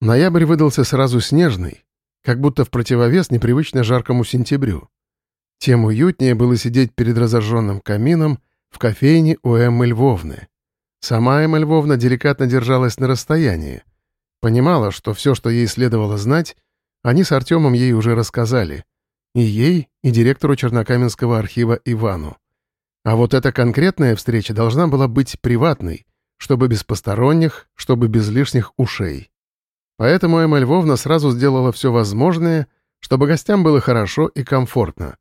Ноябрь выдался сразу снежный, как будто в противовес непривычно жаркому сентябрю. Тем уютнее было сидеть перед разожженным камином в кофейне у Эммы Львовны. Сама Эмма Львовна деликатно держалась на расстоянии. Понимала, что все, что ей следовало знать, они с Артемом ей уже рассказали. И ей, и директору Чернокаменского архива Ивану. А вот эта конкретная встреча должна была быть приватной, чтобы без посторонних, чтобы без лишних ушей. Поэтому Эмма Львовна сразу сделала все возможное, чтобы гостям было хорошо и комфортно.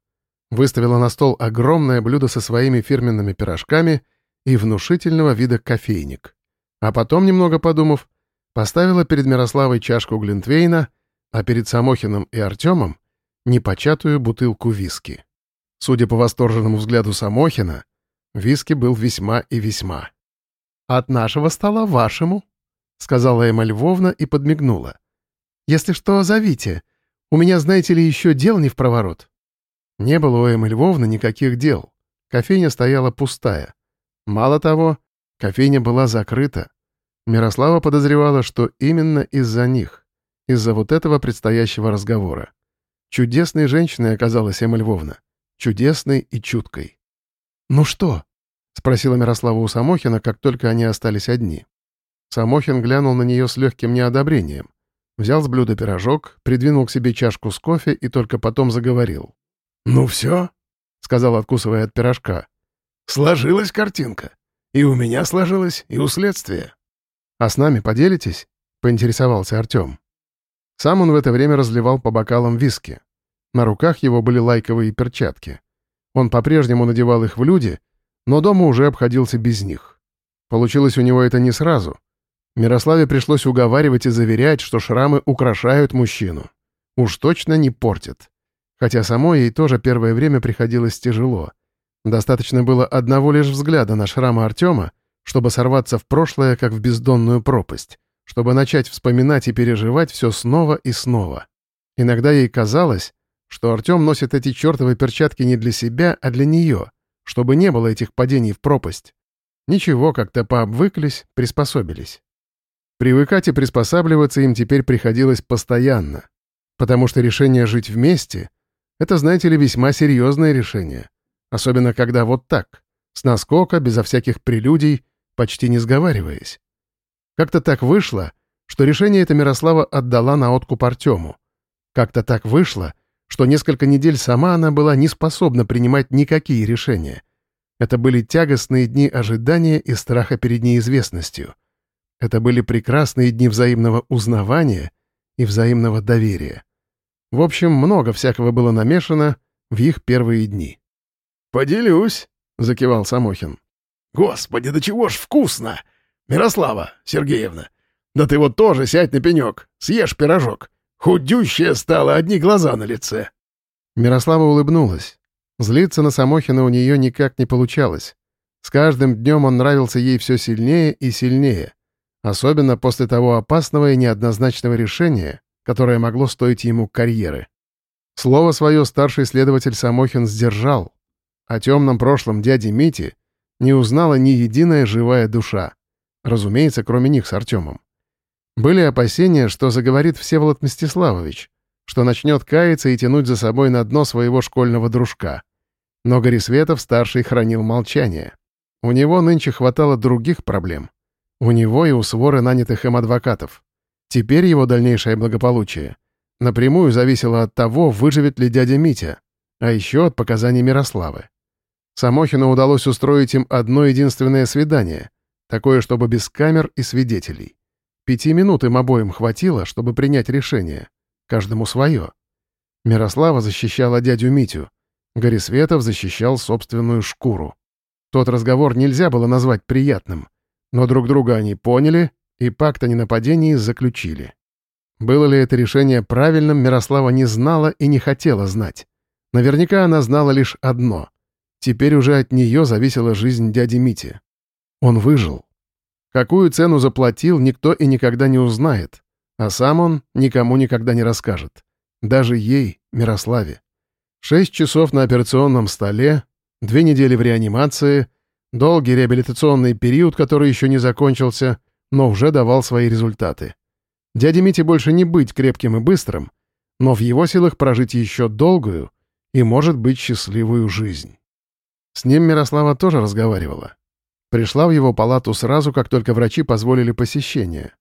Выставила на стол огромное блюдо со своими фирменными пирожками и внушительного вида кофейник. А потом, немного подумав, поставила перед Мирославой чашку Глинтвейна, а перед Самохиным и Артемом непочатую бутылку виски. Судя по восторженному взгляду Самохина, виски был весьма и весьма. «От нашего стола вашему», — сказала Эмма Львовна и подмигнула. «Если что, зовите. У меня, знаете ли, еще дел не в проворот». Не было у Эммы Львовны никаких дел. Кофейня стояла пустая. Мало того, кофейня была закрыта. Мирослава подозревала, что именно из-за них, из-за вот этого предстоящего разговора. Чудесной женщиной оказалась Эмма Львовна. Чудесной и чуткой. «Ну что?» — спросила Мирослава у Самохина, как только они остались одни. Самохин глянул на нее с легким неодобрением. Взял с блюда пирожок, придвинул к себе чашку с кофе и только потом заговорил. «Ну все», — сказал, откусывая от пирожка. «Сложилась картинка. И у меня сложилась, и у следствия». «А с нами поделитесь?» — поинтересовался Артем. Сам он в это время разливал по бокалам виски. На руках его были лайковые перчатки. Он по-прежнему надевал их в люди, но дома уже обходился без них. Получилось у него это не сразу. Мирославе пришлось уговаривать и заверять, что шрамы украшают мужчину. Уж точно не портят. Хотя самой ей тоже первое время приходилось тяжело. Достаточно было одного лишь взгляда на шрамы Артема, чтобы сорваться в прошлое, как в бездонную пропасть, чтобы начать вспоминать и переживать все снова и снова. Иногда ей казалось, что Артем носит эти чертовы перчатки не для себя, а для нее, чтобы не было этих падений в пропасть. Ничего, как-то пообвыклись, приспособились. Привыкать и приспосабливаться им теперь приходилось постоянно, потому что решение жить вместе — это, знаете ли, весьма серьезное решение, особенно когда вот так, с наскока, безо всяких прелюдий, почти не сговариваясь. Как-то так вышло, что решение это Мирослава отдала на откуп Артему. Как-то так вышло, что несколько недель сама она была не способна принимать никакие решения. Это были тягостные дни ожидания и страха перед неизвестностью — это были прекрасные дни взаимного узнавания и взаимного доверия. В общем, много всякого было намешано в их первые дни. «Поделюсь», — закивал Самохин. «Господи, да чего ж вкусно! Мирослава Сергеевна, да ты вот тоже сядь на пенек, съешь пирожок. Худющая стала, одни глаза на лице». Мирослава улыбнулась. Злиться на Самохина у нее никак не получалось. С каждым днем он нравился ей все сильнее и сильнее. Особенно после того опасного и неоднозначного решения, которое могло стоить ему карьеры. Слово свое старший следователь Самохин сдержал. О темном прошлом дяди Мити не узнала ни единая живая душа. Разумеется, кроме них с Артемом. Были опасения, что заговорит Всеволод Мстиславович, что начнет каяться и тянуть за собой на дно своего школьного дружка. Но Горисветов-старший хранил молчание. У него нынче хватало других проблем. У него и у своры нанятых им адвокатов. Теперь его дальнейшее благополучие напрямую зависело от того, выживет ли дядя Митя, а еще от показаний Мирославы. Самохину удалось устроить им одно единственное свидание, такое, чтобы без камер и свидетелей. Пяти минут им обоим хватило, чтобы принять решение. Каждому свое. Мирослава защищала дядю Митю. Горисветов защищал собственную шкуру. Тот разговор нельзя было назвать приятным. Но друг друга они поняли и пакт о ненападении заключили. Было ли это решение правильным, Мирослава не знала и не хотела знать. Наверняка она знала лишь одно. Теперь уже от нее зависела жизнь дяди Мити. Он выжил. Какую цену заплатил, никто и никогда не узнает. А сам он никому никогда не расскажет. Даже ей, Мирославе. Шесть часов на операционном столе, две недели в реанимации, Долгий реабилитационный период, который еще не закончился, но уже давал свои результаты. Дяде Мите больше не быть крепким и быстрым, но в его силах прожить еще долгую и, может быть, счастливую жизнь. С ним Мирослава тоже разговаривала. Пришла в его палату сразу, как только врачи позволили посещение.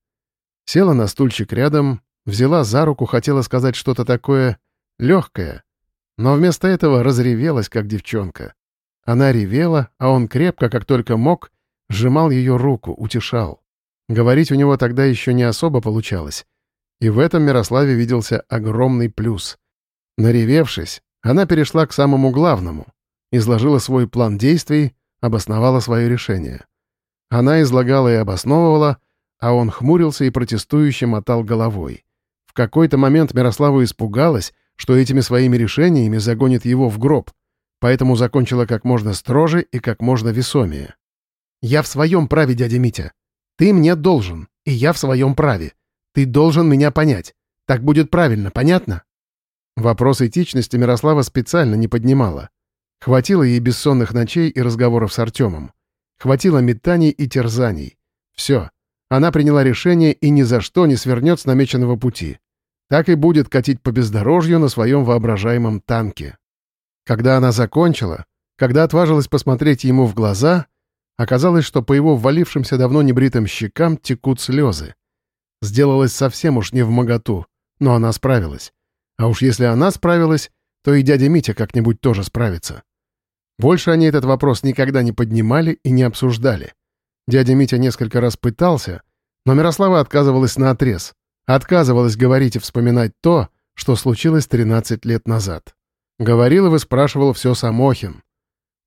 Села на стульчик рядом, взяла за руку, хотела сказать что-то такое легкое, но вместо этого разревелась, как девчонка. Она ревела, а он крепко, как только мог, сжимал ее руку, утешал. Говорить у него тогда еще не особо получалось. И в этом Мирославе виделся огромный плюс. Наревевшись, она перешла к самому главному, изложила свой план действий, обосновала свое решение. Она излагала и обосновывала, а он хмурился и протестующе мотал головой. В какой-то момент Мирослава испугалась, что этими своими решениями загонит его в гроб, поэтому закончила как можно строже и как можно весомее. «Я в своем праве, дядя Митя. Ты мне должен, и я в своем праве. Ты должен меня понять. Так будет правильно, понятно?» Вопрос этичности Мирослава специально не поднимала. Хватило ей бессонных ночей и разговоров с Артемом. Хватило метаний и терзаний. Все. Она приняла решение и ни за что не свернет с намеченного пути. Так и будет катить по бездорожью на своем воображаемом танке. Когда она закончила, когда отважилась посмотреть ему в глаза, оказалось, что по его ввалившимся давно небритым щекам текут слезы. Сделалось совсем уж не в моготу, но она справилась. А уж если она справилась, то и дядя Митя как-нибудь тоже справится. Больше они этот вопрос никогда не поднимали и не обсуждали. Дядя Митя несколько раз пытался, но Мирослава отказывалась на отрез. Отказывалась говорить и вспоминать то, что случилось 13 лет назад. Говорил и выспрашивал все Самохин.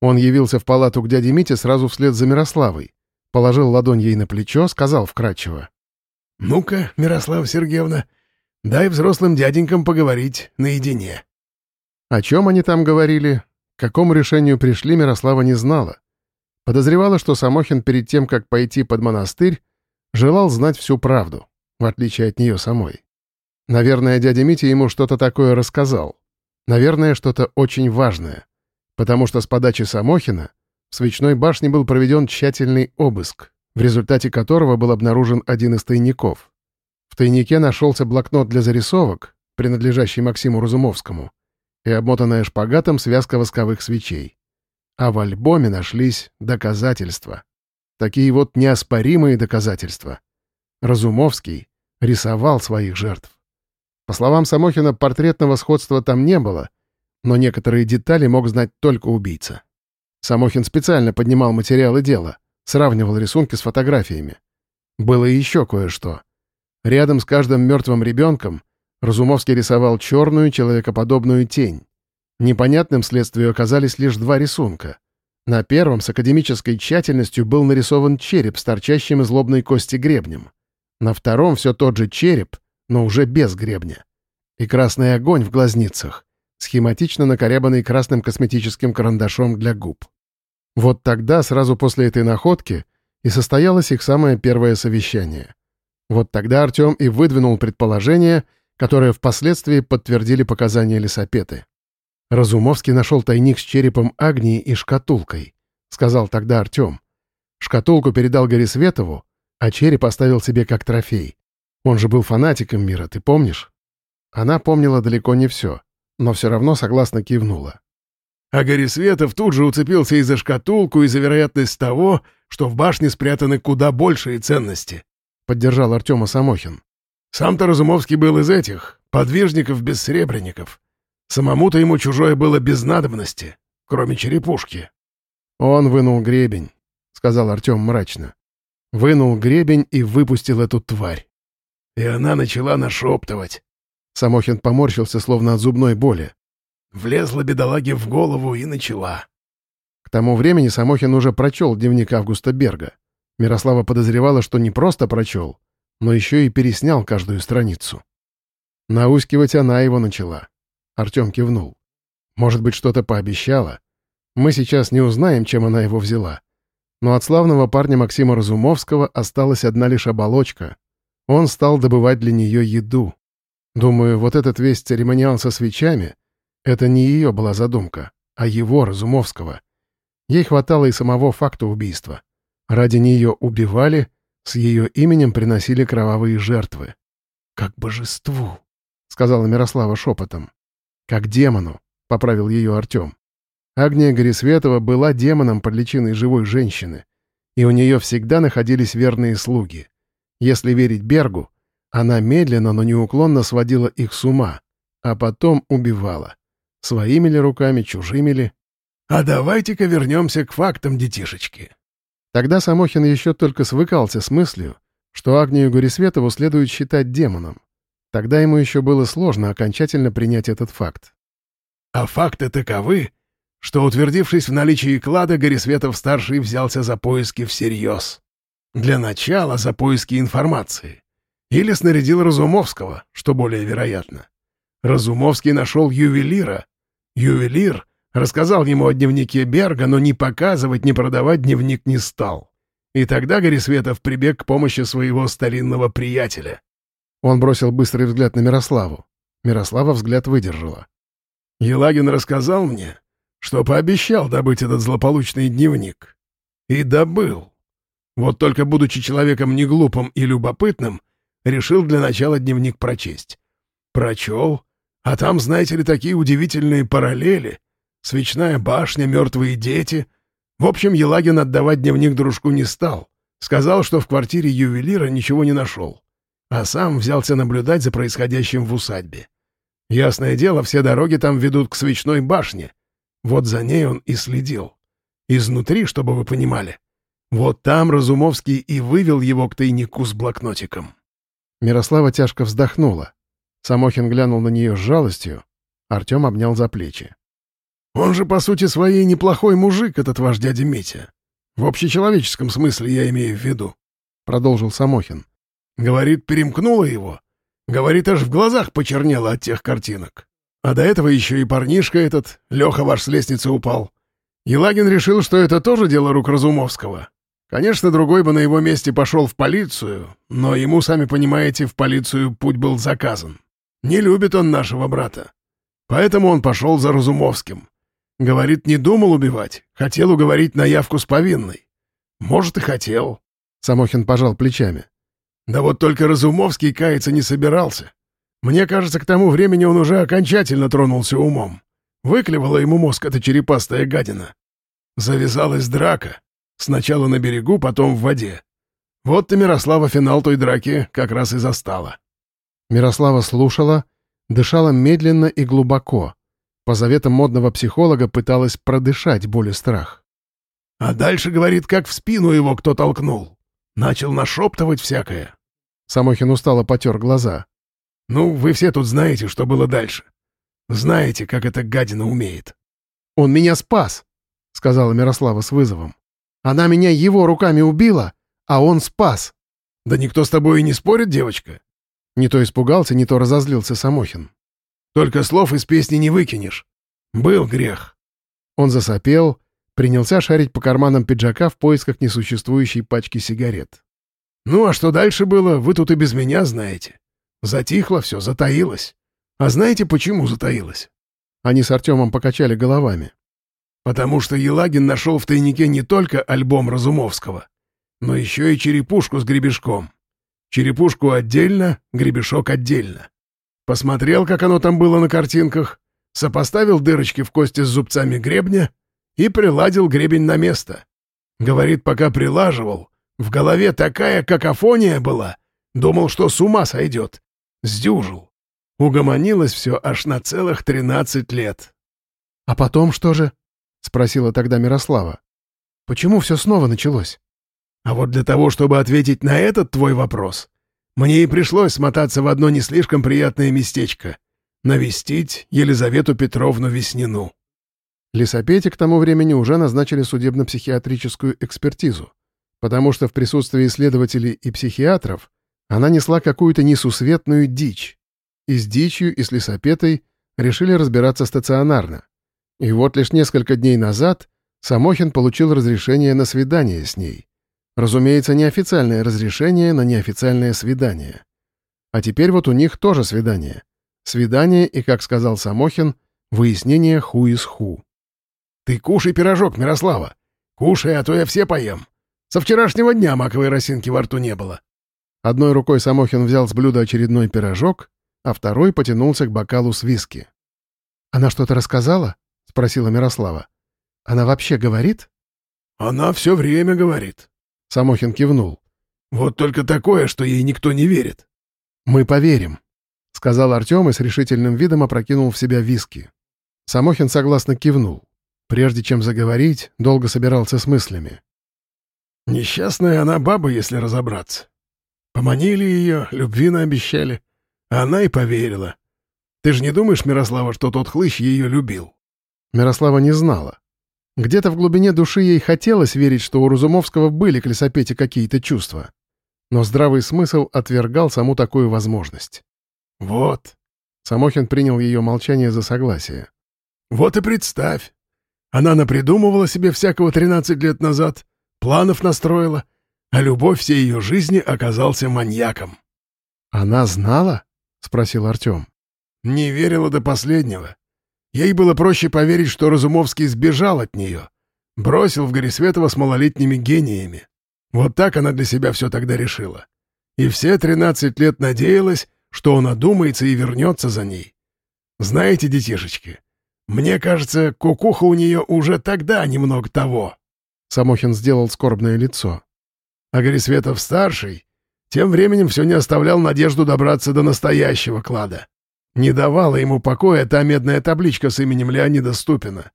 Он явился в палату к дяде Мите сразу вслед за Мирославой. Положил ладонь ей на плечо, сказал вкратчиво. «Ну-ка, Мирослава Сергеевна, дай взрослым дяденькам поговорить наедине». О чем они там говорили, к какому решению пришли, Мирослава не знала. Подозревала, что Самохин перед тем, как пойти под монастырь, желал знать всю правду в отличие от нее самой. Наверное, дядя Митя ему что-то такое рассказал. Наверное, что-то очень важное. Потому что с подачи Самохина в свечной башне был проведен тщательный обыск, в результате которого был обнаружен один из тайников. В тайнике нашелся блокнот для зарисовок, принадлежащий Максиму Разумовскому, и обмотанная шпагатом связка восковых свечей. А в альбоме нашлись доказательства. Такие вот неоспоримые доказательства. Разумовский рисовал своих жертв. По словам Самохина, портретного сходства там не было, но некоторые детали мог знать только убийца. Самохин специально поднимал материалы дела, сравнивал рисунки с фотографиями. Было еще кое-что. Рядом с каждым мертвым ребенком Разумовский рисовал черную человекоподобную тень. Непонятным следствию оказались лишь два рисунка. На первом с академической тщательностью был нарисован череп с торчащим из лобной кости гребнем. На втором все тот же череп, но уже без гребня. И красный огонь в глазницах, схематично накорябанный красным косметическим карандашом для губ. Вот тогда, сразу после этой находки, и состоялось их самое первое совещание. Вот тогда Артем и выдвинул предположение, которое впоследствии подтвердили показания лесопеты. Разумовский нашел тайник с черепом Агнии и шкатулкой, сказал тогда Артем. Шкатулку передал Горисветову, а череп оставил себе как трофей. Он же был фанатиком мира, ты помнишь? Она помнила далеко не все, но все равно согласно кивнула. А Горисветов тут же уцепился и за шкатулку, и за вероятность того, что в башне спрятаны куда большие ценности. Поддержал Артема Самохин. Сам-то Разумовский был из этих, подвижников-бессребренников. Самому-то ему чужое было без надобности, кроме черепушки. Он вынул гребень, — сказал Артем мрачно. Вынул гребень и выпустил эту тварь. И она начала нашептывать. Самохин поморщился, словно от зубной боли. Влезла бедолаге в голову и начала. К тому времени Самохин уже прочел дневник Августа Берга. Мирослава подозревала, что не просто прочел, но еще и переснял каждую страницу. Наускивать она его начала. Артем кивнул. Может быть, что-то пообещала? Мы сейчас не узнаем, чем она его взяла. Но от славного парня Максима Разумовского осталась одна лишь оболочка. Он стал добывать для нее еду. Думаю, вот этот весь церемониал со свечами — это не ее была задумка, а его, Разумовского. Ей хватало и самого факта убийства. Ради нее убивали, с ее именем приносили кровавые жертвы. как божеству», — сказала Мирослава шепотом. «Как демону», — поправил ее Артем. Агния Горисветова была демоном под личиной живой женщины, и у нее всегда находились верные слуги. Если верить Бергу, она медленно, но неуклонно сводила их с ума, а потом убивала. Своими ли руками, чужими ли? «А давайте-ка вернемся к фактам, детишечки». Тогда Самохин еще только свыкался с мыслью, что Агнию Горисветову следует считать демоном. Тогда ему еще было сложно окончательно принять этот факт. «А факты таковы, что, утвердившись в наличии клада, Горисветов-старший взялся за поиски всерьез. Для начала за поиски информации. Или снарядил Разумовского, что более вероятно. Разумовский нашел ювелира. Ювелир рассказал ему о дневнике Берга, но ни показывать, ни продавать дневник не стал. И тогда Горисветов прибег к помощи своего старинного приятеля. Он бросил быстрый взгляд на Мирославу. Мирослава взгляд выдержала. «Елагин рассказал мне, что пообещал добыть этот злополучный дневник. И добыл. Вот только будучи человеком неглупым и любопытным, решил для начала дневник прочесть. Прочел, а там, знаете ли, такие удивительные параллели. Свечная башня, мертвые дети. В общем, Елагин отдавать дневник дружку не стал. Сказал, что в квартире ювелира ничего не нашел. А сам взялся наблюдать за происходящим в усадьбе. Ясное дело, все дороги там ведут к свечной башне. Вот за ней он и следил. Изнутри, чтобы вы понимали. Вот там Разумовский и вывел его к тайнику с блокнотиком. Мирослава тяжко вздохнула. Самохин глянул на нее с жалостью. Артем обнял за плечи. «Он же, по сути своей, неплохой мужик, этот ваш дядя Митя. В общечеловеческом смысле я имею в виду», — продолжил Самохин. «Говорит, перемкнуло его. Говорит, аж в глазах почернело от тех картинок. А до этого еще и парнишка этот, Леха ваш с лестницы упал. Елагин решил, что это тоже дело рук Разумовского. Конечно, другой бы на его месте пошел в полицию, но ему, сами понимаете, в полицию путь был заказан. Не любит он нашего брата. Поэтому он пошел за Разумовским. Говорит, не думал убивать, хотел уговорить на явку с повинной. Может, и хотел. Самохин пожал плечами. Да вот только Разумовский каяться не собирался. Мне кажется, к тому времени он уже окончательно тронулся умом. Выклевала ему мозг эта черепастая гадина. Завязалась драка. Сначала на берегу, потом в воде. Вот ты, Мирослава, финал той драки как раз и застала. Мирослава слушала, дышала медленно и глубоко. По заветам модного психолога пыталась продышать боль и страх. А дальше, говорит, как в спину его кто толкнул. Начал нашептывать всякое. Самохин устало потер глаза. Ну, вы все тут знаете, что было дальше. Знаете, как эта гадина умеет. «Он меня спас», — сказала Мирослава с вызовом. «Она меня его руками убила, а он спас». «Да никто с тобой и не спорит, девочка». Не то испугался, не то разозлился Самохин. «Только слов из песни не выкинешь. Был грех». Он засопел, принялся шарить по карманам пиджака в поисках несуществующей пачки сигарет. «Ну, а что дальше было, вы тут и без меня знаете. Затихло все, затаилось. А знаете, почему затаилось? Они с Артемом покачали головами. Потому что Елагин нашел в тайнике не только альбом Разумовского, но еще и черепушку с гребешком. Черепушку отдельно, гребешок отдельно. Посмотрел, как оно там было на картинках, сопоставил дырочки в кости с зубцами гребня и приладил гребень на место. Говорит, пока прилаживал, в голове такая какофония была, думал, что с ума сойдет. Сдюжил. Угомонилось все аж на целых тринадцать лет. «А потом что же?» — спросила тогда Мирослава. «Почему все снова началось?» «А вот для того, чтобы ответить на этот твой вопрос, мне и пришлось смотаться в одно не слишком приятное местечко — навестить Елизавету Петровну Веснину». Лисопете к тому времени уже назначили судебно-психиатрическую экспертизу, потому что в присутствии следователей и психиатров она несла какую-то несусветную дичь. И с дичью, и с лесопетой решили разбираться стационарно. И вот лишь несколько дней назад Самохин получил разрешение на свидание с ней. Разумеется, неофициальное разрешение на неофициальное свидание. А теперь вот у них тоже свидание. Свидание и, как сказал Самохин, выяснение ху из ху. «Ты кушай пирожок, Мирослава. Кушай, а то я все поем. Со вчерашнего дня маковой росинки во рту не было». Одной рукой Самохин взял с блюда очередной пирожок, а второй потянулся к бокалу с виски. «Она что-то рассказала?» — спросила Мирослава. «Она вообще говорит?» «Она все время говорит», — Самохин кивнул. «Вот только такое, что ей никто не верит». «Мы поверим», — сказал Артем и с решительным видом опрокинул в себя виски. Самохин согласно кивнул. Прежде чем заговорить, долго собирался с мыслями. «Несчастная она баба, если разобраться. Поманили ее, любви наобещали. А она и поверила. Ты же не думаешь, Мирослава, что тот хлыщ ее любил?» Мирослава не знала. Где-то в глубине души ей хотелось верить, что у Разумовского были к лесопете какие-то чувства. Но здравый смысл отвергал саму такую возможность. «Вот». Самохин принял ее молчание за согласие. «Вот и представь. Она напридумывала себе всякого 13 лет назад, планов настроила, а любовь всей ее жизни оказался маньяком». «Она знала?» — спросил Артем. «Не верила до последнего. Ей было проще поверить, что Разумовский сбежал от нее, бросил в Горисветова с малолетними гениями. Вот так она для себя все тогда решила. И все 13 лет надеялась, что он одумается и вернется за ней. Знаете, детишечки, мне кажется, кукуха у нее уже тогда немного того». Самохин сделал скорбное лицо. А Горисветов-старший тем временем все не оставлял надежду добраться до настоящего клада. Не давала ему покоя та медная табличка с именем Леонида Ступина.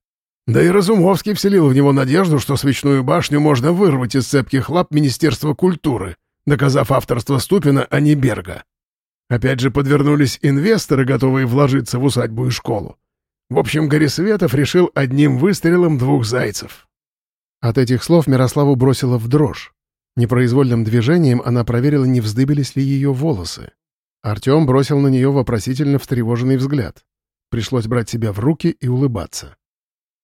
Да и Разумовский вселил в него надежду, что свечную башню можно вырвать из цепких лап Министерства культуры, доказав авторство Ступина, а не Берга. Опять же подвернулись инвесторы, готовые вложиться в усадьбу и школу. В общем, Горисветов решил одним выстрелом двух зайцев. От этих слов Мирославу бросила в дрожь. Непроизвольным движением она проверила, не вздыбились ли ее волосы. Артем бросил на нее вопросительно встревоженный взгляд. Пришлось брать себя в руки и улыбаться.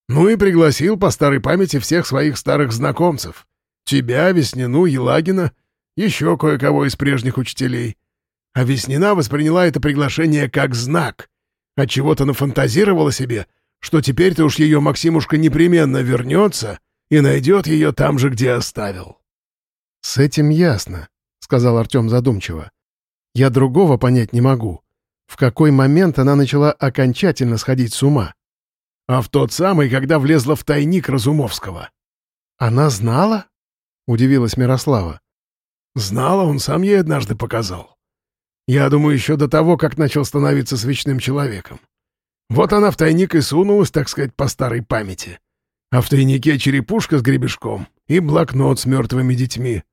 «Ну и пригласил по старой памяти всех своих старых знакомцев. Тебя, Веснину, Елагина, еще кое-кого из прежних учителей. А Веснина восприняла это приглашение как знак — а чего-то нафантазировала себе, что теперь-то уж ее Максимушка непременно вернется и найдет ее там же, где оставил. «С этим ясно», — сказал Артем задумчиво. «Я другого понять не могу. В какой момент она начала окончательно сходить с ума?» «А в тот самый, когда влезла в тайник Разумовского». «Она знала?» — удивилась Мирослава. «Знала, он сам ей однажды показал. Я думаю, еще до того, как начал становиться свечным человеком. Вот она в тайник и сунулась, так сказать, по старой памяти. А в тайнике черепушка с гребешком и блокнот с мертвыми детьми.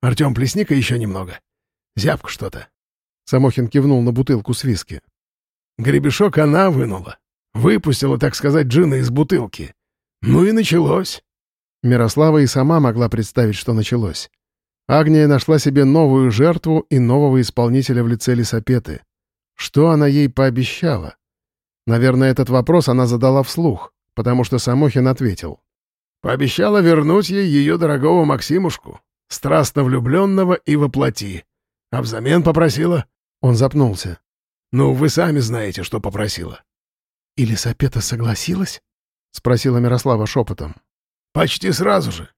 Артем, плесни-ка еще немного. Зябко что-то. Самохин кивнул на бутылку с виски. Гребешок она вынула. Выпустила, так сказать, джина из бутылки. Ну и началось. Мирослава и сама могла представить, что началось. Агния нашла себе новую жертву и нового исполнителя в лице лесопеты. Что она ей пообещала? Наверное, этот вопрос она задала вслух, потому что Самохин ответил. «Пообещала вернуть ей ее дорогого Максимушку, страстно влюбленного и воплоти. А взамен попросила...» Он запнулся. «Ну, вы сами знаете, что попросила». «И лесопета согласилась?» — спросила Мирослава шепотом. «Почти сразу же.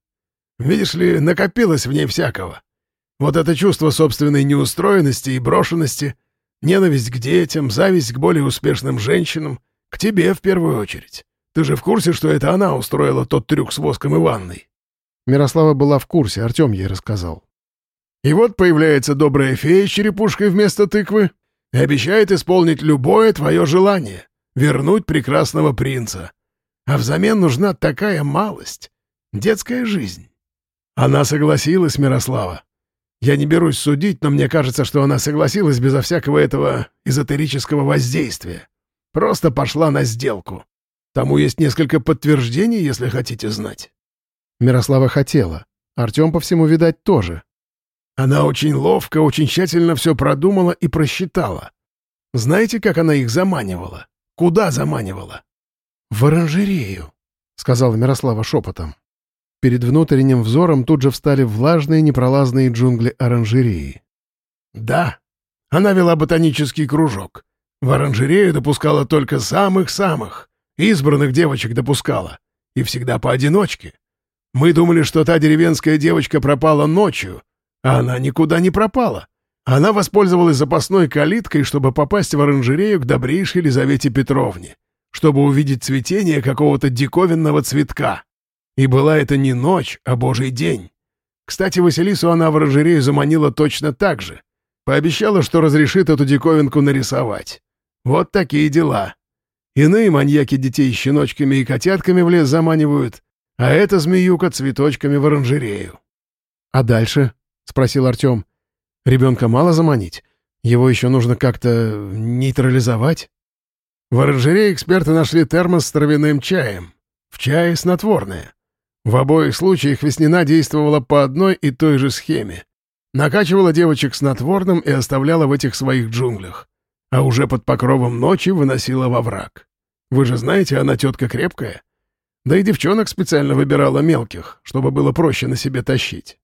Видишь ли, накопилось в ней всякого. Вот это чувство собственной неустроенности и брошенности, ненависть к детям, зависть к более успешным женщинам, к тебе в первую очередь. Ты же в курсе, что это она устроила тот трюк с воском и ванной?» Мирослава была в курсе, Артем ей рассказал. И вот появляется добрая фея с черепушкой вместо тыквы и обещает исполнить любое твое желание — вернуть прекрасного принца. А взамен нужна такая малость — детская жизнь. Она согласилась, Мирослава. Я не берусь судить, но мне кажется, что она согласилась безо всякого этого эзотерического воздействия. Просто пошла на сделку. Тому есть несколько подтверждений, если хотите знать. Мирослава хотела. Артем, по всему, видать, тоже. Она очень ловко, очень тщательно все продумала и просчитала. Знаете, как она их заманивала? Куда заманивала? — В оранжерею, — сказала Мирослава шепотом. Перед внутренним взором тут же встали влажные непролазные джунгли оранжереи. «Да, она вела ботанический кружок. В оранжерею допускала только самых-самых. Избранных девочек допускала. И всегда поодиночке. Мы думали, что та деревенская девочка пропала ночью, она никуда не пропала. Она воспользовалась запасной калиткой, чтобы попасть в оранжерею к добрейшей Елизавете Петровне, чтобы увидеть цветение какого-то диковинного цветка. И была это не ночь, а божий день. Кстати, Василису она в оранжерею заманила точно так же. Пообещала, что разрешит эту диковинку нарисовать. Вот такие дела. Иные маньяки детей щеночками и котятками в лес заманивают, а эта змеюка цветочками в оранжерею. «А дальше?» — спросил Артем. «Ребенка мало заманить? Его еще нужно как-то нейтрализовать?» В оранжерее эксперты нашли термос с травяным чаем. В чае снотворное. В обоих случаях Веснина действовала по одной и той же схеме. Накачивала девочек снотворным и оставляла в этих своих джунглях. А уже под покровом ночи выносила во враг. Вы же знаете, она тетка крепкая. Да и девчонок специально выбирала мелких, чтобы было проще на себе тащить.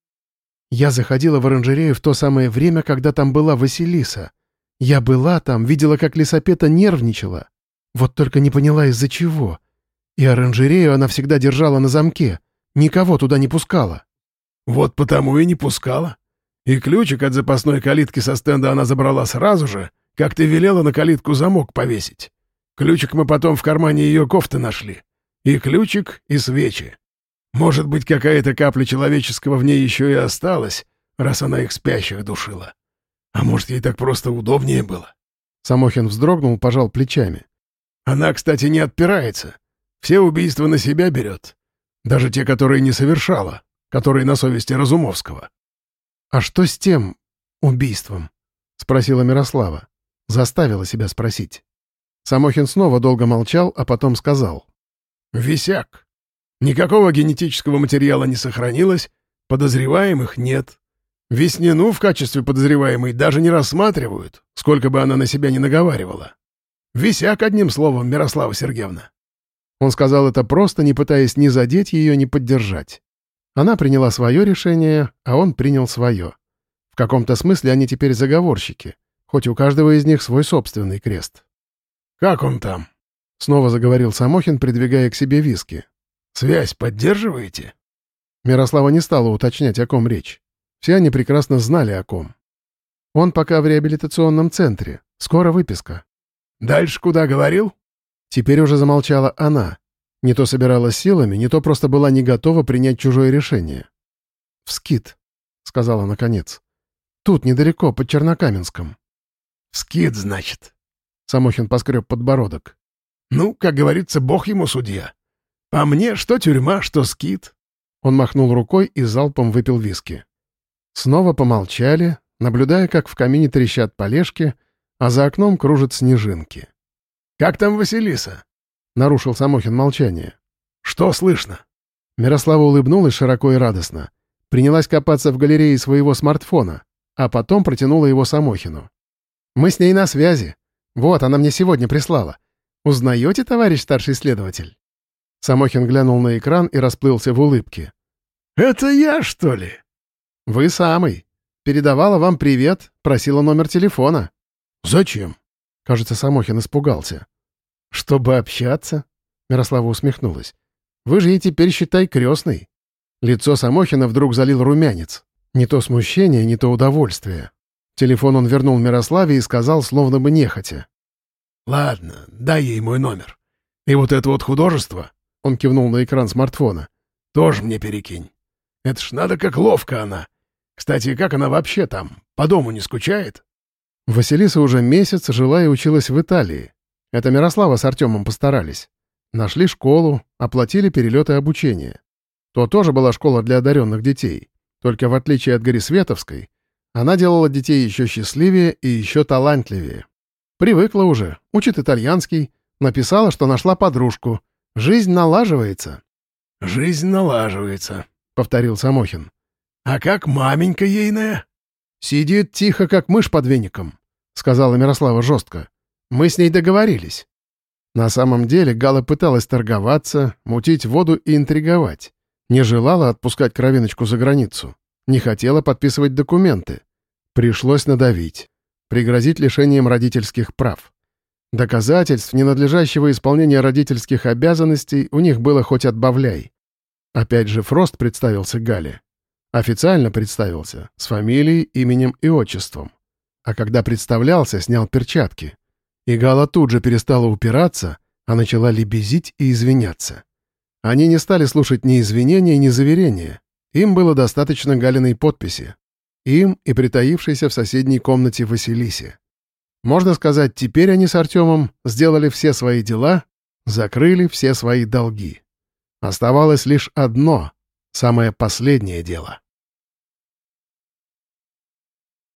Я заходила в оранжерею в то самое время, когда там была Василиса. Я была там, видела, как лесопета нервничала. Вот только не поняла, из-за чего. И оранжерею она всегда держала на замке. Никого туда не пускала. Вот потому и не пускала. И ключик от запасной калитки со стенда она забрала сразу же, как ты велела на калитку замок повесить. Ключик мы потом в кармане ее кофты нашли. И ключик, и свечи. Может быть, какая-то капля человеческого в ней еще и осталась, раз она их спящих душила. А может, ей так просто удобнее было?» Самохин вздрогнул, пожал плечами. «Она, кстати, не отпирается. Все убийства на себя берет. Даже те, которые не совершала, которые на совести Разумовского». «А что с тем убийством?» — спросила Мирослава. Заставила себя спросить. Самохин снова долго молчал, а потом сказал. «Висяк. Никакого генетического материала не сохранилось, подозреваемых нет. Веснину в качестве подозреваемой даже не рассматривают, сколько бы она на себя не наговаривала. Висяк, одним словом, Мирослава Сергеевна. Он сказал это просто, не пытаясь ни задеть ее, ни поддержать. Она приняла свое решение, а он принял свое. В каком-то смысле они теперь заговорщики, хоть у каждого из них свой собственный крест. «Как он там?» — снова заговорил Самохин, придвигая к себе виски. Связь поддерживаете?» Мирослава не стала уточнять, о ком речь. Все они прекрасно знали, о ком. Он пока в реабилитационном центре. Скоро выписка. «Дальше куда говорил?» Теперь уже замолчала она. Не то собиралась силами, не то просто была не готова принять чужое решение. «В скит», — сказала наконец. «Тут, недалеко, под Чернокаменском». «В скит, значит?» Самохин поскреб подбородок. «Ну, как говорится, бог ему судья. А мне что тюрьма, что скит. Он махнул рукой и залпом выпил виски. Снова помолчали, наблюдая, как в камине трещат полежки, а за окном кружат снежинки. «Как там Василиса?» — нарушил Самохин молчание. «Что слышно?» Мирослава улыбнулась широко и радостно. Принялась копаться в галерее своего смартфона, а потом протянула его Самохину. «Мы с ней на связи. Вот, она мне сегодня прислала. Узнаете, товарищ старший следователь?» Самохин глянул на экран и расплылся в улыбке. «Это я, что ли?» «Вы самый. Передавала вам привет, просила номер телефона». «Зачем?» Кажется, Самохин испугался. «Чтобы общаться?» Мирослава усмехнулась. «Вы же ей теперь, считай, крестный». Лицо Самохина вдруг залил румянец. Не то смущение, не то удовольствие. Телефон он вернул Мирославе и сказал, словно бы нехотя. «Ладно, дай ей мой номер. И вот это вот художество он кивнул на экран смартфона. «Тоже мне перекинь. Это ж надо как ловко она. Кстати, как она вообще там? По дому не скучает?» Василиса уже месяц жила и училась в Италии. Это Мирослава с Артемом постарались. Нашли школу, оплатили перелеты и обучение. То тоже была школа для одаренных детей. Только в отличие от Горисветовской, она делала детей еще счастливее и еще талантливее. Привыкла уже, учит итальянский, написала, что нашла подружку — Жизнь налаживается». «Жизнь налаживается», — повторил Самохин. «А как маменька ейная?» «Сидит тихо, как мышь под веником», — сказала Мирослава жестко. «Мы с ней договорились». На самом деле Гала пыталась торговаться, мутить воду и интриговать. Не желала отпускать кровиночку за границу. Не хотела подписывать документы. Пришлось надавить. Пригрозить лишением родительских прав. Доказательств ненадлежащего исполнения родительских обязанностей у них было хоть отбавляй. Опять же Фрост представился Гале. Официально представился, с фамилией, именем и отчеством. а когда представлялся, снял перчатки. И Гала тут же перестала упираться, а начала лебезить и извиняться. Они не стали слушать ни извинения, ни заверения. Им было достаточно Галиной подписи. Им и притаившейся в соседней комнате Василисе. Можно сказать, теперь они с Артемом сделали все свои дела, закрыли все свои долги. Оставалось лишь одно, самое последнее дело.